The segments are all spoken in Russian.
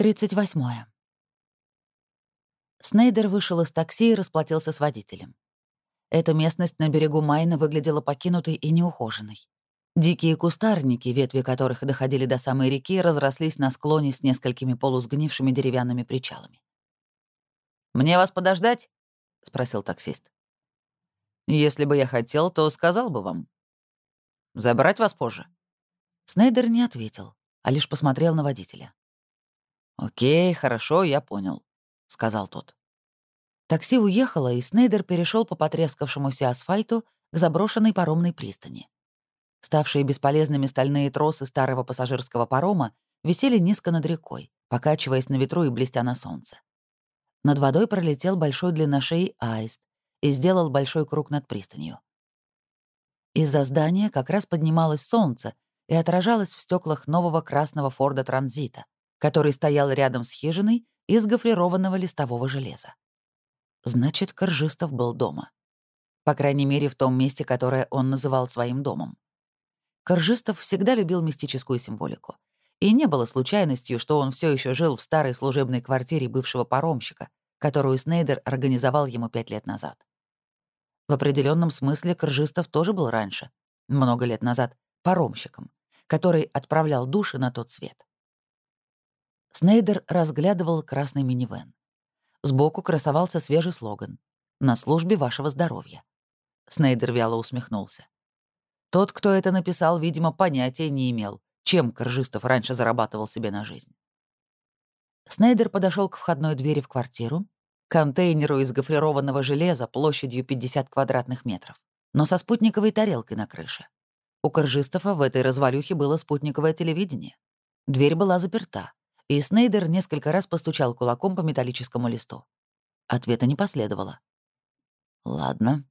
38. Снейдер вышел из такси и расплатился с водителем. Эта местность на берегу Майна выглядела покинутой и неухоженной. Дикие кустарники, ветви которых доходили до самой реки, разрослись на склоне с несколькими полусгнившими деревянными причалами. «Мне вас подождать?» — спросил таксист. «Если бы я хотел, то сказал бы вам. Забрать вас позже?» Снейдер не ответил, а лишь посмотрел на водителя. «Окей, хорошо, я понял», — сказал тот. Такси уехало, и Снейдер перешел по потрескавшемуся асфальту к заброшенной паромной пристани. Ставшие бесполезными стальные тросы старого пассажирского парома висели низко над рекой, покачиваясь на ветру и блестя на солнце. Над водой пролетел большой длинношеий аист и сделал большой круг над пристанью. Из-за здания как раз поднималось солнце и отражалось в стеклах нового красного Форда Транзита, который стоял рядом с хижиной из гофрированного листового железа. Значит, Коржистов был дома. По крайней мере, в том месте, которое он называл своим домом. Коржистов всегда любил мистическую символику. И не было случайностью, что он все еще жил в старой служебной квартире бывшего паромщика, которую Снейдер организовал ему пять лет назад. В определенном смысле Коржистов тоже был раньше, много лет назад, паромщиком, который отправлял души на тот свет. Снейдер разглядывал красный минивэн. Сбоку красовался свежий слоган «На службе вашего здоровья». Снейдер вяло усмехнулся. Тот, кто это написал, видимо, понятия не имел, чем Коржистов раньше зарабатывал себе на жизнь. Снейдер подошел к входной двери в квартиру, контейнеру из гофрированного железа площадью 50 квадратных метров, но со спутниковой тарелкой на крыше. У Коржистова в этой развалюхе было спутниковое телевидение. Дверь была заперта, и Снейдер несколько раз постучал кулаком по металлическому листу. Ответа не последовало. «Ладно».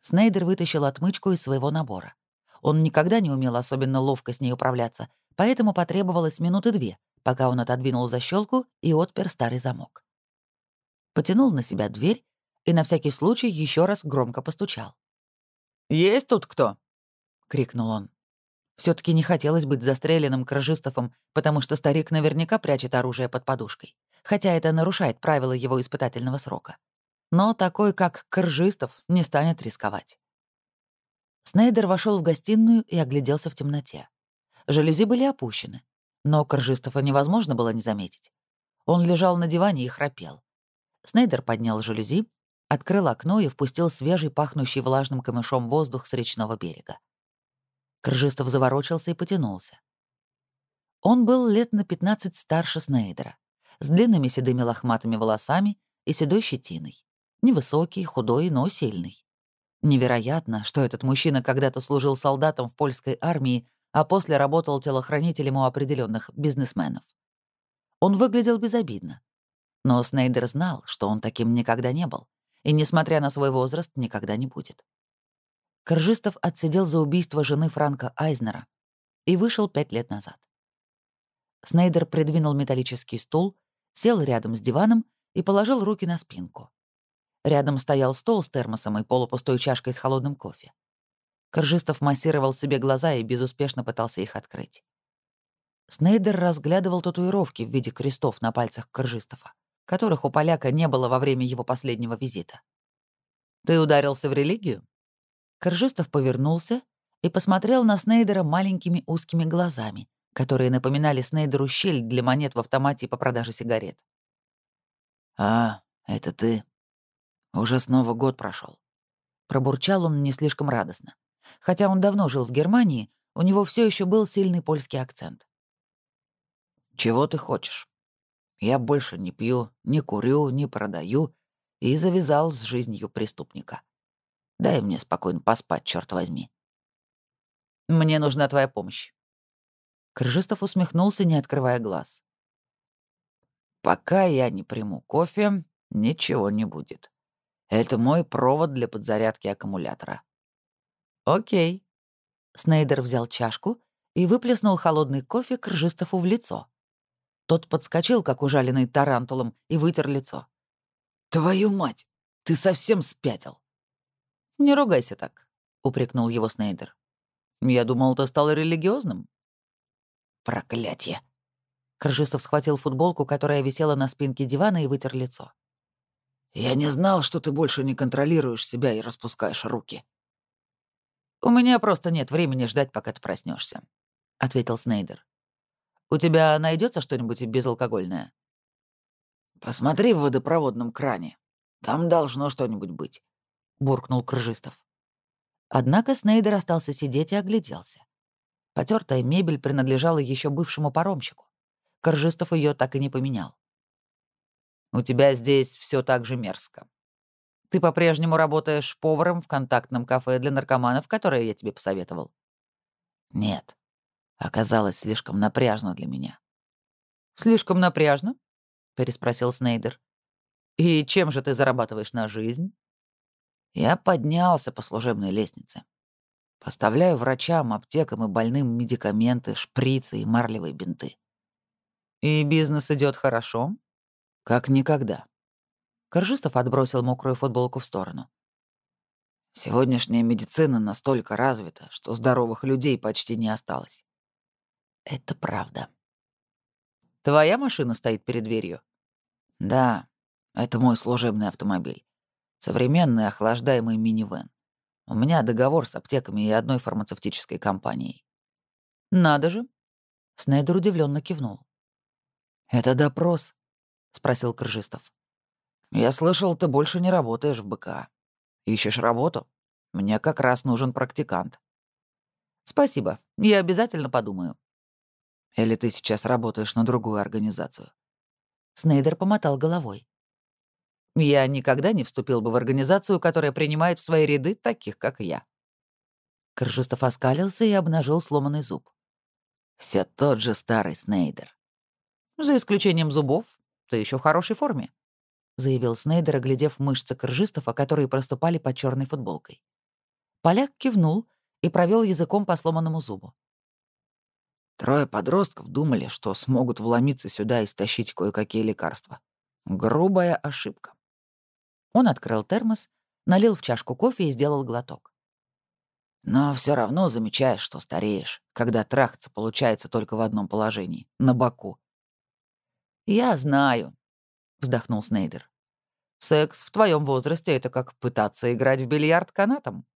Снейдер вытащил отмычку из своего набора. Он никогда не умел особенно ловко с ней управляться, поэтому потребовалось минуты две, пока он отодвинул защелку и отпер старый замок. Потянул на себя дверь и на всякий случай еще раз громко постучал. «Есть тут кто?» — крикнул он все таки не хотелось быть застреленным Кражистофом, потому что старик наверняка прячет оружие под подушкой, хотя это нарушает правила его испытательного срока. Но такой, как Кржистов, не станет рисковать. Снейдер вошел в гостиную и огляделся в темноте. Жалюзи были опущены, но Кржистова невозможно было не заметить. Он лежал на диване и храпел. Снейдер поднял жалюзи, открыл окно и впустил свежий, пахнущий влажным камышом воздух с речного берега. Крыжистов заворочился и потянулся. Он был лет на 15 старше Снейдера, с длинными седыми лохматыми волосами и седой щетиной. Невысокий, худой, но сильный. Невероятно, что этот мужчина когда-то служил солдатом в польской армии, а после работал телохранителем у определенных бизнесменов. Он выглядел безобидно. Но Снейдер знал, что он таким никогда не был, и, несмотря на свой возраст, никогда не будет. Коржистов отсидел за убийство жены Франка Айзнера и вышел пять лет назад. Снейдер придвинул металлический стул, сел рядом с диваном и положил руки на спинку. Рядом стоял стол с термосом и полупустой чашкой с холодным кофе. Коржистов массировал себе глаза и безуспешно пытался их открыть. Снейдер разглядывал татуировки в виде крестов на пальцах Коржистова, которых у поляка не было во время его последнего визита. «Ты ударился в религию?» Коржистов повернулся и посмотрел на Снейдера маленькими узкими глазами, которые напоминали Снейдеру щель для монет в автомате по продаже сигарет. «А, это ты. Уже снова год прошел. Пробурчал он не слишком радостно. Хотя он давно жил в Германии, у него все еще был сильный польский акцент. «Чего ты хочешь? Я больше не пью, не курю, не продаю и завязал с жизнью преступника. Дай мне спокойно поспать, черт возьми. Мне нужна твоя помощь. Крыжистов усмехнулся, не открывая глаз. Пока я не приму кофе, ничего не будет. Это мой провод для подзарядки аккумулятора. Окей. Снейдер взял чашку и выплеснул холодный кофе Крыжистову в лицо. Тот подскочил, как ужаленный тарантулом, и вытер лицо. «Твою мать! Ты совсем спятил!» «Не ругайся так», — упрекнул его Снейдер. «Я думал, ты стал религиозным». «Проклятье!» Крыжистов схватил футболку, которая висела на спинке дивана, и вытер лицо. «Я не знал, что ты больше не контролируешь себя и распускаешь руки». «У меня просто нет времени ждать, пока ты проснешься, ответил Снейдер. «У тебя найдется что-нибудь безалкогольное?» «Посмотри в водопроводном кране. Там должно что-нибудь быть», — буркнул Крыжистов. Однако Снейдер остался сидеть и огляделся. Потертая мебель принадлежала еще бывшему паромщику. Коржистов ее так и не поменял. «У тебя здесь все так же мерзко. Ты по-прежнему работаешь поваром в контактном кафе для наркоманов, которое я тебе посоветовал?» «Нет. Оказалось слишком напряжно для меня». «Слишком напряжно?» — переспросил Снейдер. «И чем же ты зарабатываешь на жизнь?» Я поднялся по служебной лестнице. Поставляю врачам, аптекам и больным медикаменты, шприцы и марлевые бинты. И бизнес идет хорошо? Как никогда. Коржистов отбросил мокрую футболку в сторону. Сегодняшняя медицина настолько развита, что здоровых людей почти не осталось. Это правда. Твоя машина стоит перед дверью? Да, это мой служебный автомобиль. Современный охлаждаемый минивэн. У меня договор с аптеками и одной фармацевтической компанией. Надо же. Снайдер удивленно кивнул. «Это допрос?» — спросил Крыжистов. «Я слышал, ты больше не работаешь в БК. Ищешь работу? Мне как раз нужен практикант». «Спасибо. Я обязательно подумаю». «Или ты сейчас работаешь на другую организацию?» Снейдер помотал головой. Я никогда не вступил бы в организацию, которая принимает в свои ряды таких, как я. Крыжистов оскалился и обнажил сломанный зуб. Все тот же старый Снейдер. За исключением зубов, ты еще в хорошей форме, заявил Снейдер, оглядев мышцы Крыжистова, которые проступали под черной футболкой. Поляк кивнул и провел языком по сломанному зубу. Трое подростков думали, что смогут вломиться сюда и стащить кое-какие лекарства. Грубая ошибка. Он открыл термос, налил в чашку кофе и сделал глоток. Но все равно замечаешь, что стареешь, когда трахаться получается только в одном положении — на боку. «Я знаю», — вздохнул Снейдер. «Секс в твоем возрасте — это как пытаться играть в бильярд канатом».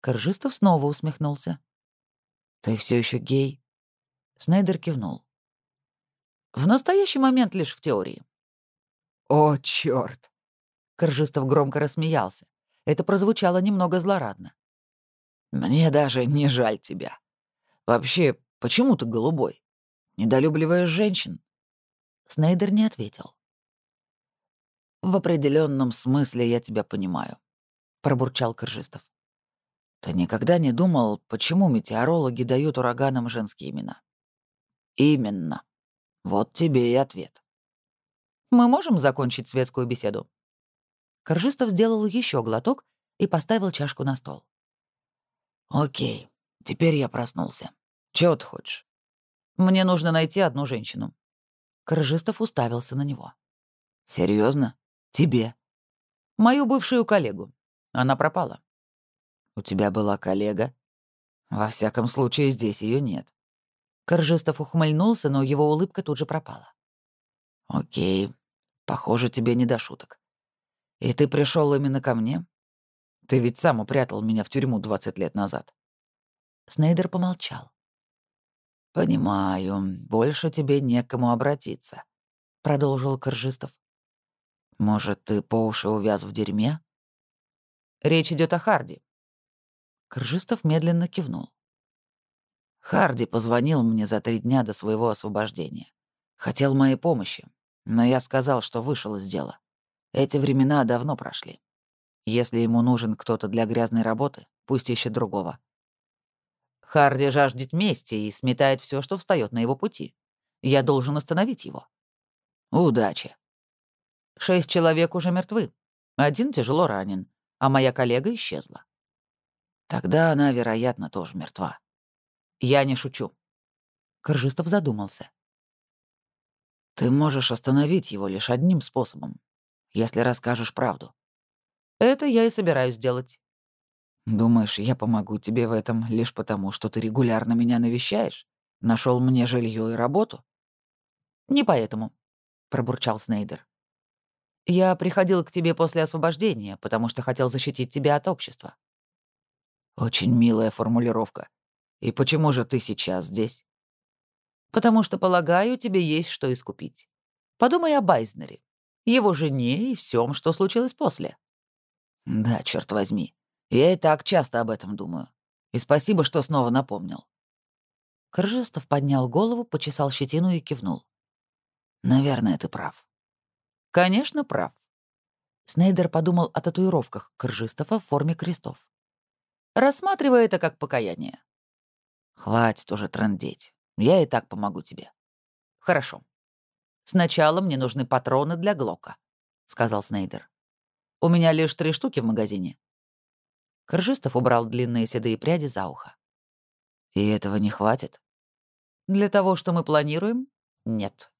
Коржистов снова усмехнулся. «Ты все еще гей?» Снейдер кивнул. «В настоящий момент лишь в теории». «О, черт! Коржистов громко рассмеялся. Это прозвучало немного злорадно. «Мне даже не жаль тебя. Вообще, почему ты голубой? Недолюбливаешь женщин?» Снейдер не ответил. «В определенном смысле я тебя понимаю», — пробурчал Коржистов. «Ты никогда не думал, почему метеорологи дают ураганам женские имена?» «Именно. Вот тебе и ответ». «Мы можем закончить светскую беседу?» Коржистов сделал еще глоток и поставил чашку на стол. «Окей, теперь я проснулся. Чего ты хочешь?» «Мне нужно найти одну женщину». Коржистов уставился на него. Серьезно? Тебе?» «Мою бывшую коллегу. Она пропала». «У тебя была коллега?» «Во всяком случае, здесь ее нет». Коржистов ухмыльнулся, но его улыбка тут же пропала. «Окей. Похоже, тебе не до шуток. И ты пришел именно ко мне? Ты ведь сам упрятал меня в тюрьму 20 лет назад. Снейдер помолчал. «Понимаю, больше тебе некому обратиться», — продолжил Коржистов. «Может, ты по уши увяз в дерьме?» «Речь идет о Харди». Коржистов медленно кивнул. Харди позвонил мне за три дня до своего освобождения. Хотел моей помощи, но я сказал, что вышел из дела. Эти времена давно прошли. Если ему нужен кто-то для грязной работы, пусть ищет другого. Харди жаждет мести и сметает все, что встает на его пути. Я должен остановить его. Удачи. Шесть человек уже мертвы. Один тяжело ранен, а моя коллега исчезла. Тогда она, вероятно, тоже мертва. Я не шучу. Коржистов задумался. Ты можешь остановить его лишь одним способом если расскажешь правду. Это я и собираюсь делать. Думаешь, я помогу тебе в этом лишь потому, что ты регулярно меня навещаешь? Нашел мне жилье и работу? Не поэтому, пробурчал Снейдер. Я приходил к тебе после освобождения, потому что хотел защитить тебя от общества. Очень милая формулировка. И почему же ты сейчас здесь? Потому что, полагаю, тебе есть что искупить. Подумай о Байзнере, его жене и всем, что случилось после. Да, черт возьми. Я и так часто об этом думаю. И спасибо, что снова напомнил. Крыжестов поднял голову, почесал щетину и кивнул. Наверное, ты прав. Конечно, прав. Снейдер подумал о татуировках Крыжистова в форме крестов. Рассматривая это как покаяние. Хватит уже трындеть. Я и так помогу тебе. Хорошо. Сначала мне нужны патроны для Глока, сказал Снейдер. У меня лишь три штуки в магазине. Крыжистов убрал длинные седые пряди за ухо. И этого не хватит? Для того, что мы планируем, нет.